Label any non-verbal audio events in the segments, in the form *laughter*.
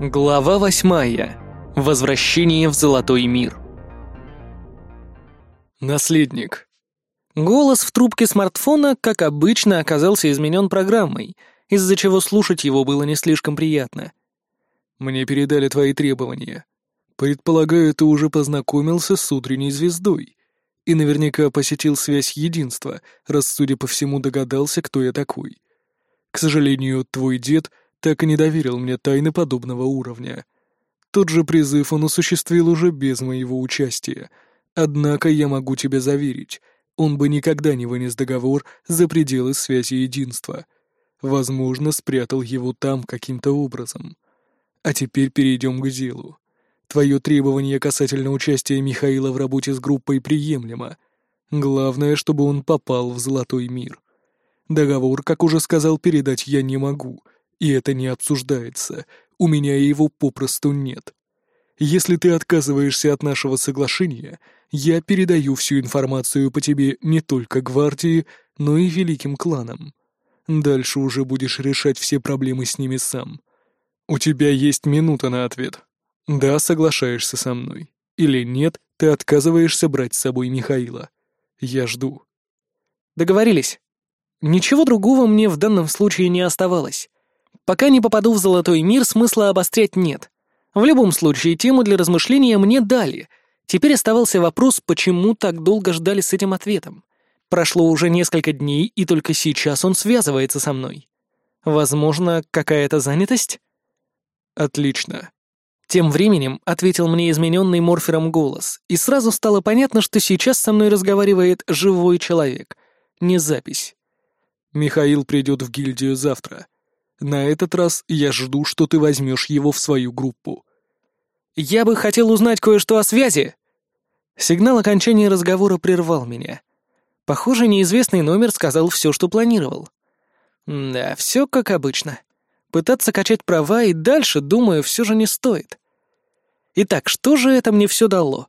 Глава восьмая. Возвращение в Золотой мир. Наследник. Голос в трубке смартфона, как обычно, оказался изменен программой, из-за чего слушать его было не слишком приятно. «Мне передали твои требования. Предполагаю, ты уже познакомился с утренней звездой и наверняка посетил связь единства, раз, судя по всему, догадался, кто я такой. К сожалению, твой дед — так и не доверил мне тайны подобного уровня. Тот же призыв он осуществил уже без моего участия. Однако я могу тебе заверить, он бы никогда не вынес договор за пределы связи единства. Возможно, спрятал его там каким-то образом. А теперь перейдем к делу. Твое требование касательно участия Михаила в работе с группой приемлемо. Главное, чтобы он попал в золотой мир. Договор, как уже сказал, передать я не могу — и это не обсуждается, у меня его попросту нет. Если ты отказываешься от нашего соглашения, я передаю всю информацию по тебе не только гвардии, но и великим кланам. Дальше уже будешь решать все проблемы с ними сам. У тебя есть минута на ответ. Да, соглашаешься со мной. Или нет, ты отказываешься брать с собой Михаила. Я жду. Договорились. Ничего другого мне в данном случае не оставалось. Пока не попаду в золотой мир, смысла обострять нет. В любом случае, тему для размышления мне дали. Теперь оставался вопрос, почему так долго ждали с этим ответом. Прошло уже несколько дней, и только сейчас он связывается со мной. Возможно, какая-то занятость? Отлично. Тем временем ответил мне измененный морфером голос, и сразу стало понятно, что сейчас со мной разговаривает живой человек, не запись. Михаил придет в гильдию завтра. На этот раз я жду, что ты возьмешь его в свою группу. Я бы хотел узнать кое-что о связи. Сигнал окончания разговора прервал меня. Похоже, неизвестный номер сказал все, что планировал. Да, все как обычно. Пытаться качать права и дальше, думаю, все же не стоит. Итак, что же это мне все дало?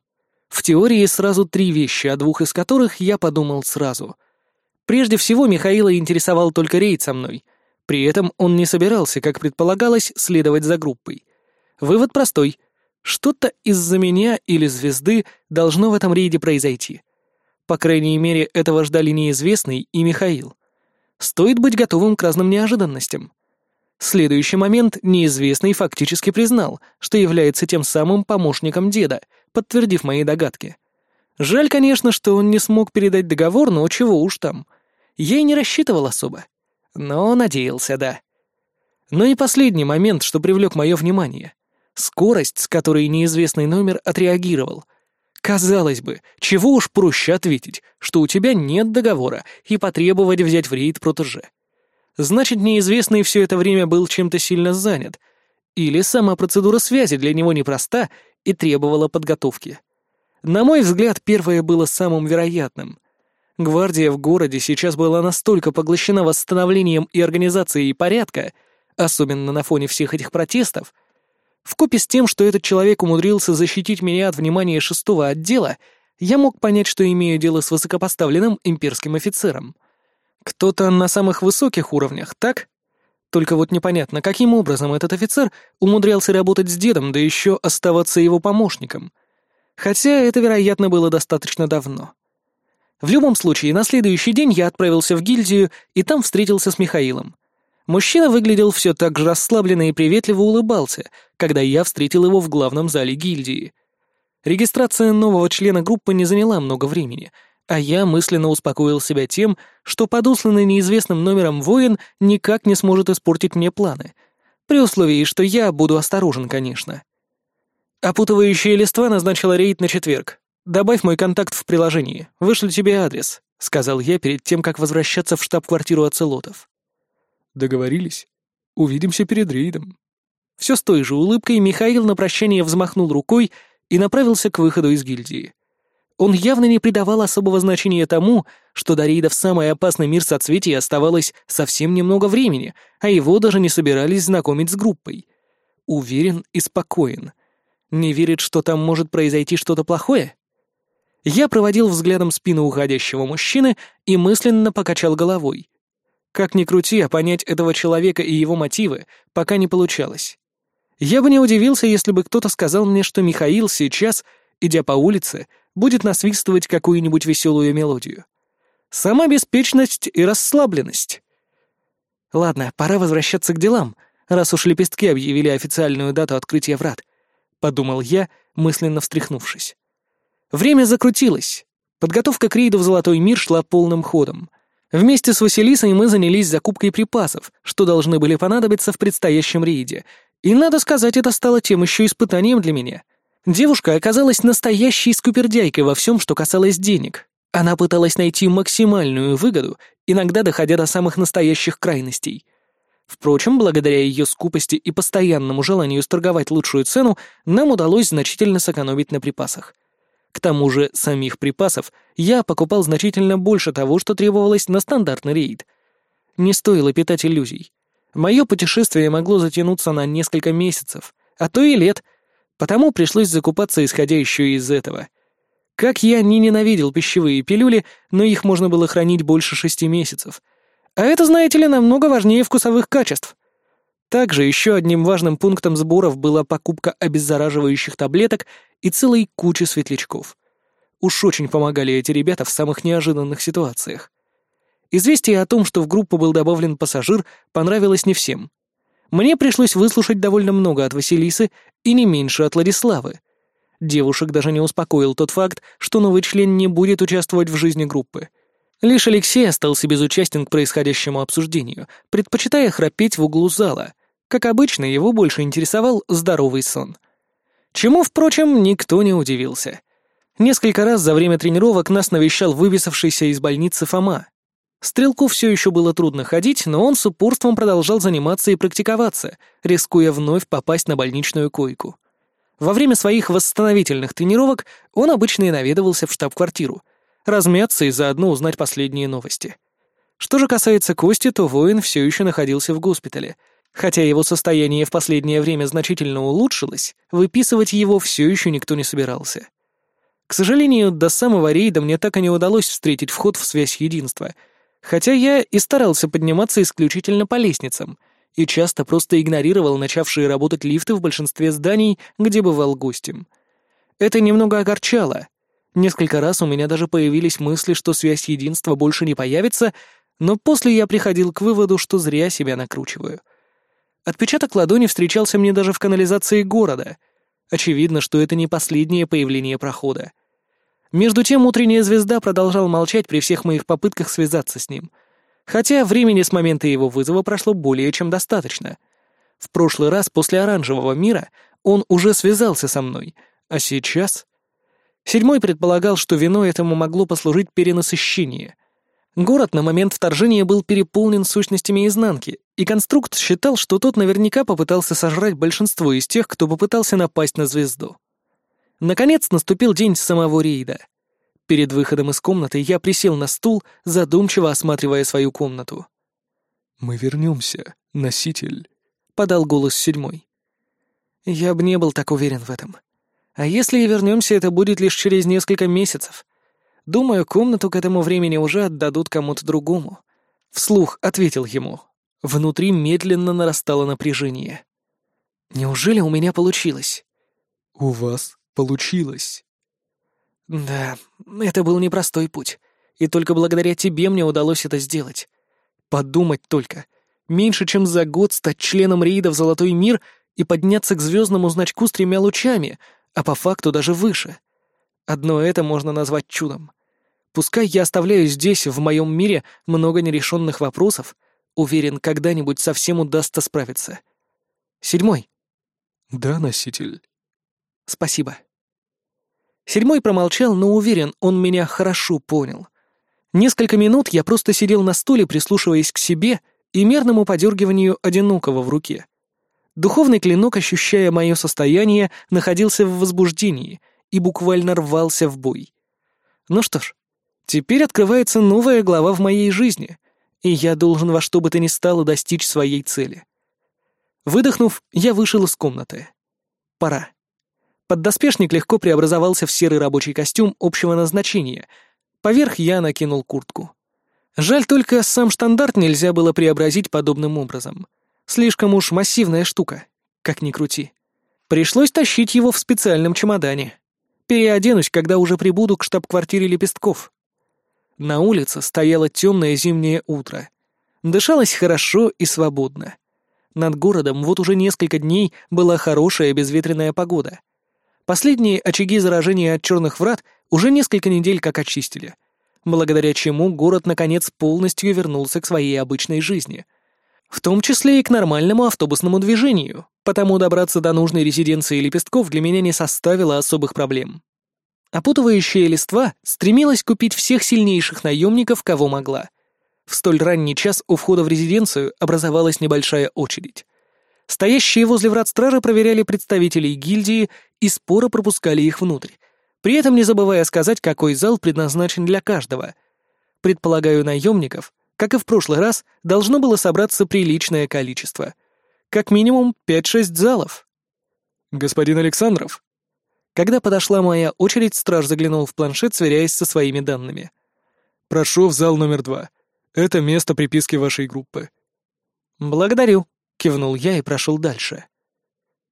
В теории сразу три вещи, о двух из которых я подумал сразу. Прежде всего, Михаила интересовал только рейд со мной — при этом он не собирался, как предполагалось, следовать за группой. Вывод простой. Что-то из-за меня или звезды должно в этом рейде произойти. По крайней мере, этого ждали неизвестный и Михаил. Стоит быть готовым к разным неожиданностям. Следующий момент неизвестный фактически признал, что является тем самым помощником деда, подтвердив мои догадки. Жаль, конечно, что он не смог передать договор, но чего уж там. Я и не рассчитывал особо. Но надеялся, да. Но и последний момент, что привлек мое внимание. Скорость, с которой неизвестный номер отреагировал. Казалось бы, чего уж проще ответить, что у тебя нет договора и потребовать взять в рейд протеже. Значит, неизвестный все это время был чем-то сильно занят. Или сама процедура связи для него непроста и требовала подготовки. На мой взгляд, первое было самым вероятным. Гвардия в городе сейчас была настолько поглощена восстановлением и организацией порядка, особенно на фоне всех этих протестов, вкупе с тем, что этот человек умудрился защитить меня от внимания шестого отдела, я мог понять, что имею дело с высокопоставленным имперским офицером. Кто-то на самых высоких уровнях, так? Только вот непонятно, каким образом этот офицер умудрялся работать с дедом, да еще оставаться его помощником. Хотя это, вероятно, было достаточно давно. В любом случае, на следующий день я отправился в гильдию и там встретился с Михаилом. Мужчина выглядел все так же расслабленно и приветливо улыбался, когда я встретил его в главном зале гильдии. Регистрация нового члена группы не заняла много времени, а я мысленно успокоил себя тем, что подосланный неизвестным номером воин никак не сможет испортить мне планы, при условии, что я буду осторожен, конечно. Опутывающая листва назначила рейд на четверг, «Добавь мой контакт в приложении. Вышлю тебе адрес», — сказал я перед тем, как возвращаться в штаб-квартиру оцелотов. «Договорились. Увидимся перед рейдом». Все с той же улыбкой Михаил на прощание взмахнул рукой и направился к выходу из гильдии. Он явно не придавал особого значения тому, что до рейда в самый опасный мир соцветия оставалось совсем немного времени, а его даже не собирались знакомить с группой. Уверен и спокоен. Не верит, что там может произойти что-то плохое? Я проводил взглядом спину уходящего мужчины и мысленно покачал головой. Как ни крути, а понять этого человека и его мотивы пока не получалось. Я бы не удивился, если бы кто-то сказал мне, что Михаил сейчас, идя по улице, будет насвистывать какую-нибудь веселую мелодию. Сама беспечность и расслабленность. Ладно, пора возвращаться к делам, раз уж лепестки объявили официальную дату открытия врат, — подумал я, мысленно встряхнувшись. Время закрутилось. Подготовка к рейду в Золотой мир шла полным ходом. Вместе с Василисой мы занялись закупкой припасов, что должны были понадобиться в предстоящем рейде. И, надо сказать, это стало тем еще испытанием для меня. Девушка оказалась настоящей скупердяйкой во всем, что касалось денег. Она пыталась найти максимальную выгоду, иногда доходя до самых настоящих крайностей. Впрочем, благодаря ее скупости и постоянному желанию сторговать лучшую цену, нам удалось значительно сэкономить на припасах — к тому же самих припасов я покупал значительно больше того, что требовалось на стандартный рейд. Не стоило питать иллюзий. Мое путешествие могло затянуться на несколько месяцев, а то и лет, потому пришлось закупаться исходя еще из этого. Как я не ненавидел пищевые пилюли, но их можно было хранить больше шести месяцев. А это, знаете ли, намного важнее вкусовых качеств. Также еще одним важным пунктом сборов была покупка обеззараживающих таблеток и целой кучи светлячков. Уж очень помогали эти ребята в самых неожиданных ситуациях. Известие о том, что в группу был добавлен пассажир, понравилось не всем. Мне пришлось выслушать довольно много от Василисы и не меньше от Владиславы. Девушек даже не успокоил тот факт, что новый член не будет участвовать в жизни группы. Лишь Алексей остался безучастен к происходящему обсуждению, предпочитая храпеть в углу зала. Как обычно, его больше интересовал здоровый сон. Чему, впрочем, никто не удивился. Несколько раз за время тренировок нас навещал выписавшийся из больницы Фома. Стрелку все еще было трудно ходить, но он с упорством продолжал заниматься и практиковаться, рискуя вновь попасть на больничную койку. Во время своих восстановительных тренировок он обычно и наведывался в штаб-квартиру — размяться и заодно узнать последние новости. Что же касается Кости, то воин все еще находился в госпитале. Хотя его состояние в последнее время значительно улучшилось, выписывать его все еще никто не собирался. К сожалению, до самого рейда мне так и не удалось встретить вход в связь единства, хотя я и старался подниматься исключительно по лестницам и часто просто игнорировал начавшие работать лифты в большинстве зданий, где бывал гостем. Это немного огорчало, Несколько раз у меня даже появились мысли, что связь единства больше не появится, но после я приходил к выводу, что зря себя накручиваю. Отпечаток ладони встречался мне даже в канализации города. Очевидно, что это не последнее появление прохода. Между тем утренняя звезда продолжал молчать при всех моих попытках связаться с ним. Хотя времени с момента его вызова прошло более чем достаточно. В прошлый раз после оранжевого мира он уже связался со мной, а сейчас... Седьмой предполагал, что виной этому могло послужить перенасыщение. Город на момент вторжения был переполнен сущностями изнанки, и конструкт считал, что тот наверняка попытался сожрать большинство из тех, кто попытался напасть на звезду. Наконец наступил день самого рейда. Перед выходом из комнаты я присел на стул, задумчиво осматривая свою комнату. «Мы вернемся, носитель», — подал голос седьмой. Я бы не был так уверен в этом. А если и вернемся, это будет лишь через несколько месяцев. Думаю, комнату к этому времени уже отдадут кому-то другому. Вслух ответил ему. Внутри медленно нарастало напряжение. Неужели у меня получилось? У вас получилось. Да, это был непростой путь. И только благодаря тебе мне удалось это сделать. Подумать только. Меньше чем за год стать членом рейда в Золотой мир и подняться к звездному значку с тремя лучами — а по факту даже выше. Одно это можно назвать чудом. Пускай я оставляю здесь, в моем мире, много нерешенных вопросов, уверен, когда-нибудь совсем удастся справиться. Седьмой. Да, носитель. Спасибо. Седьмой промолчал, но уверен, он меня хорошо понял. Несколько минут я просто сидел на стуле, прислушиваясь к себе и мерному подергиванию одинокого в руке. Духовный клинок, ощущая мое состояние, находился в возбуждении и буквально рвался в бой. Ну что ж, теперь открывается новая глава в моей жизни, и я должен во что бы то ни стало достичь своей цели. Выдохнув, я вышел из комнаты. Пора. Поддоспешник легко преобразовался в серый рабочий костюм общего назначения. Поверх я накинул куртку. Жаль только, сам штандарт нельзя было преобразить подобным образом. Слишком уж массивная штука. как ни крути. Пришлось тащить его в специальном чемодане. Переоденусь, когда уже прибуду к штаб-квартире лепестков. На улице стояло темное зимнее утро. Дышалось хорошо и свободно. Над городом вот уже несколько дней была хорошая безветренная погода. Последние очаги заражения от черных врат уже несколько недель как очистили, благодаря чему город наконец полностью вернулся к своей обычной жизни — в том числе и к нормальному автобусному движению, потому добраться до нужной резиденции лепестков для меня не составило особых проблем. Опутывающая листва стремилась купить всех сильнейших наемников, кого могла. В столь ранний час у входа в резиденцию образовалась небольшая очередь. Стоящие возле врат стражи проверяли представителей гильдии и споро пропускали их внутрь, при этом не забывая сказать, какой зал предназначен для каждого. Предполагаю, наемников как и в прошлый раз, должно было собраться приличное количество. Как минимум 5-6 залов. «Господин Александров?» Когда подошла моя очередь, страж заглянул в планшет, сверяясь со своими данными. «Прошу в зал номер два. Это место приписки вашей группы». «Благодарю», — кивнул я и прошел дальше.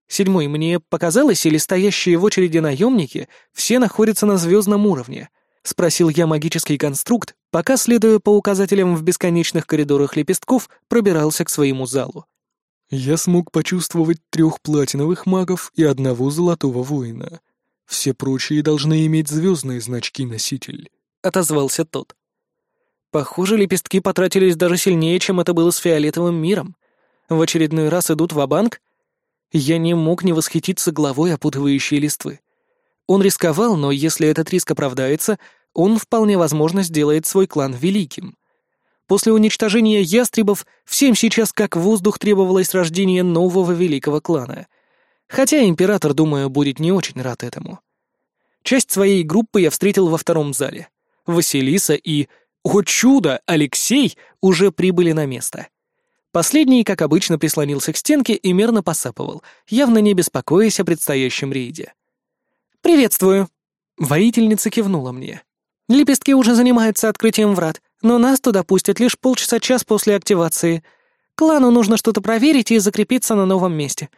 Седьмой, мне показалось, или стоящие в очереди наемники все находятся на звездном уровне —— спросил я магический конструкт, пока, следуя по указателям в бесконечных коридорах лепестков, пробирался к своему залу. «Я смог почувствовать трех платиновых магов и одного золотого воина. Все прочие должны иметь звездные значки-носитель», — отозвался тот. «Похоже, лепестки потратились даже сильнее, чем это было с фиолетовым миром. В очередной раз идут в банк Я не мог не восхититься главой опутывающей листвы. Он рисковал, но если этот риск оправдается, он вполне возможно сделает свой клан великим. После уничтожения ястребов всем сейчас как воздух требовалось рождение нового великого клана. Хотя император, думаю, будет не очень рад этому. Часть своей группы я встретил во втором зале. Василиса и, о чудо, Алексей уже прибыли на место. Последний, как обычно, прислонился к стенке и мерно посапывал, явно не беспокоясь о предстоящем рейде. «Приветствую!» Воительница кивнула мне. «Лепестки уже занимаются открытием врат, но нас туда пустят лишь полчаса-час после активации. Клану нужно что-то проверить и закрепиться на новом месте.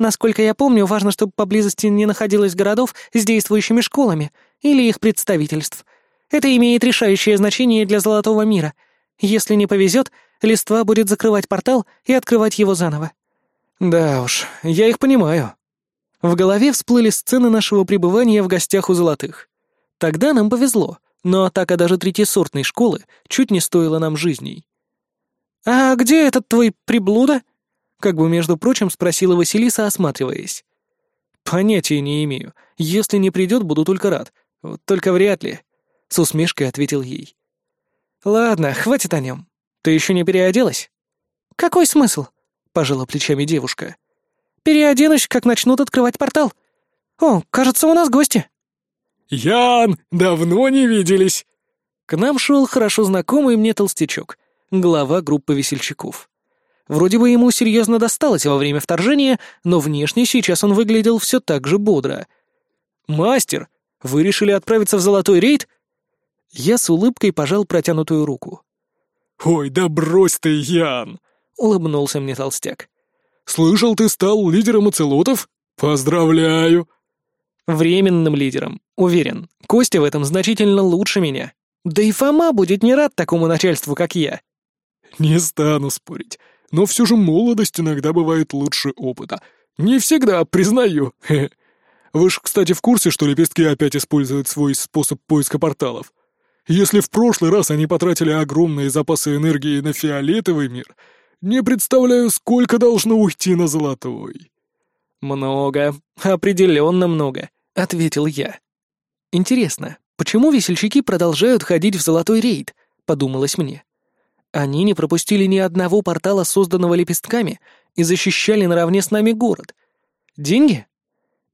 Насколько я помню, важно, чтобы поблизости не находилось городов с действующими школами или их представительств. Это имеет решающее значение для Золотого мира. Если не повезет, листва будет закрывать портал и открывать его заново». «Да уж, я их понимаю», в голове всплыли сцены нашего пребывания в гостях у золотых. Тогда нам повезло, но атака даже третьесортной школы чуть не стоила нам жизней. «А где этот твой приблуда?» Как бы, между прочим, спросила Василиса, осматриваясь. «Понятия не имею. Если не придет, буду только рад. Вот только вряд ли», — с усмешкой ответил ей. «Ладно, хватит о нем. Ты еще не переоделась?» «Какой смысл?» — пожала плечами девушка. Переоденусь, как начнут открывать портал. О, кажется, у нас гости». «Ян, давно не виделись!» К нам шел хорошо знакомый мне толстячок, глава группы весельчаков. Вроде бы ему серьезно досталось во время вторжения, но внешне сейчас он выглядел все так же бодро. «Мастер, вы решили отправиться в золотой рейд?» Я с улыбкой пожал протянутую руку. «Ой, да брось ты, Ян!» — улыбнулся мне толстяк. Слышал, ты стал лидером оцелотов? Поздравляю!» «Временным лидером, уверен. Костя в этом значительно лучше меня. Да и Фома будет не рад такому начальству, как я». «Не стану спорить, но все же молодость иногда бывает лучше опыта. Не всегда, признаю. *laughs* Вы ж, кстати, в курсе, что лепестки опять используют свой способ поиска порталов? Если в прошлый раз они потратили огромные запасы энергии на фиолетовый мир — не представляю, сколько должно уйти на золотой». «Много, определенно много», — ответил я. «Интересно, почему весельчаки продолжают ходить в золотой рейд?» — подумалось мне. Они не пропустили ни одного портала, созданного лепестками, и защищали наравне с нами город. Деньги?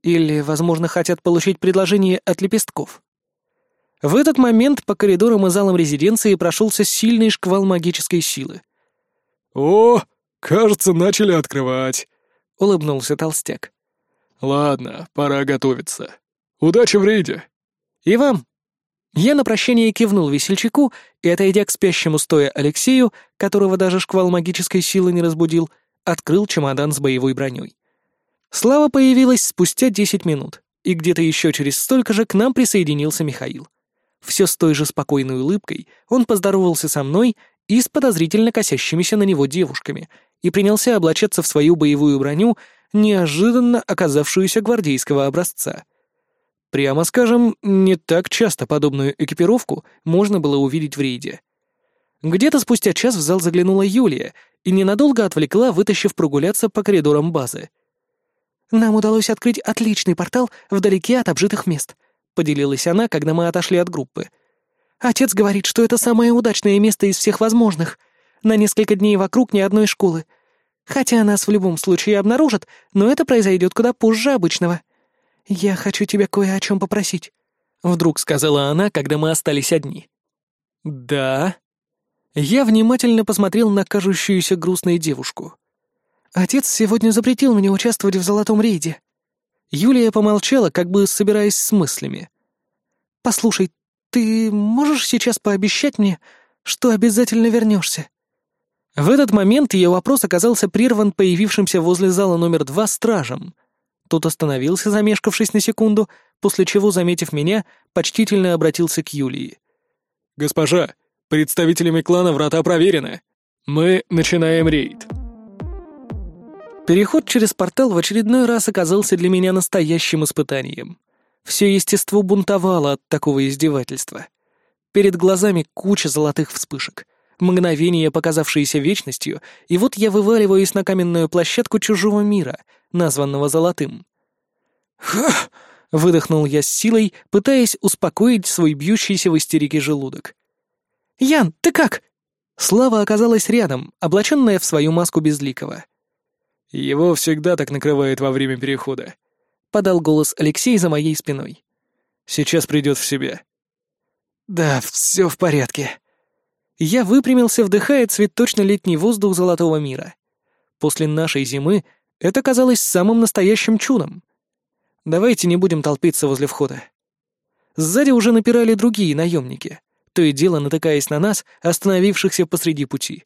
Или, возможно, хотят получить предложение от лепестков? В этот момент по коридорам и залам резиденции прошелся сильный шквал магической силы. «О, кажется, начали открывать», — улыбнулся толстяк. «Ладно, пора готовиться. Удачи в рейде». «И вам». Я на прощание кивнул весельчаку и, отойдя к спящему стоя Алексею, которого даже шквал магической силы не разбудил, открыл чемодан с боевой броней. Слава появилась спустя 10 минут, и где-то еще через столько же к нам присоединился Михаил. Все с той же спокойной улыбкой он поздоровался со мной и с подозрительно косящимися на него девушками и принялся облачаться в свою боевую броню, неожиданно оказавшуюся гвардейского образца. Прямо скажем, не так часто подобную экипировку можно было увидеть в рейде. Где-то спустя час в зал заглянула Юлия и ненадолго отвлекла, вытащив прогуляться по коридорам базы. «Нам удалось открыть отличный портал вдалеке от обжитых мест», — поделилась она, когда мы отошли от группы. «Отец говорит, что это самое удачное место из всех возможных. На несколько дней вокруг ни одной школы. Хотя нас в любом случае обнаружат, но это произойдет куда позже обычного. Я хочу тебя кое о чем попросить», — вдруг сказала она, когда мы остались одни. «Да?» Я внимательно посмотрел на кажущуюся грустной девушку. «Отец сегодня запретил мне участвовать в золотом рейде». Юлия помолчала, как бы собираясь с мыслями. «Послушай, ты можешь сейчас пообещать мне, что обязательно вернешься?» В этот момент ее вопрос оказался прерван появившимся возле зала номер два стражем. Тот остановился, замешкавшись на секунду, после чего, заметив меня, почтительно обратился к Юлии. «Госпожа, Представителями клана врата проверены. Мы начинаем рейд. Переход через портал в очередной раз оказался для меня настоящим испытанием. Все естество бунтовало от такого издевательства. Перед глазами куча золотых вспышек, мгновения, показавшиеся вечностью, и вот я вываливаюсь на каменную площадку чужого мира, названного золотым. «Ха!» — выдохнул я с силой, пытаясь успокоить свой бьющийся в истерике желудок. «Ян, ты как?» Слава оказалась рядом, облаченная в свою маску безликого. «Его всегда так накрывает во время перехода», — подал голос Алексей за моей спиной. «Сейчас придет в себя». «Да, все в порядке». Я выпрямился, вдыхая цветочно-летний воздух золотого мира. После нашей зимы это казалось самым настоящим чудом. Давайте не будем толпиться возле входа. Сзади уже напирали другие наемники то и дело натыкаясь на нас, остановившихся посреди пути.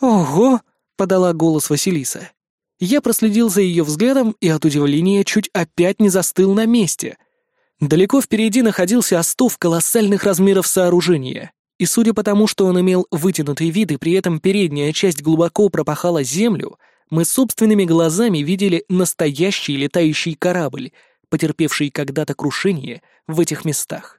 «Ого!» — подала голос Василиса. Я проследил за ее взглядом и от удивления чуть опять не застыл на месте. Далеко впереди находился остов колоссальных размеров сооружения, и судя по тому, что он имел вытянутый вид и при этом передняя часть глубоко пропахала землю, мы собственными глазами видели настоящий летающий корабль, потерпевший когда-то крушение в этих местах.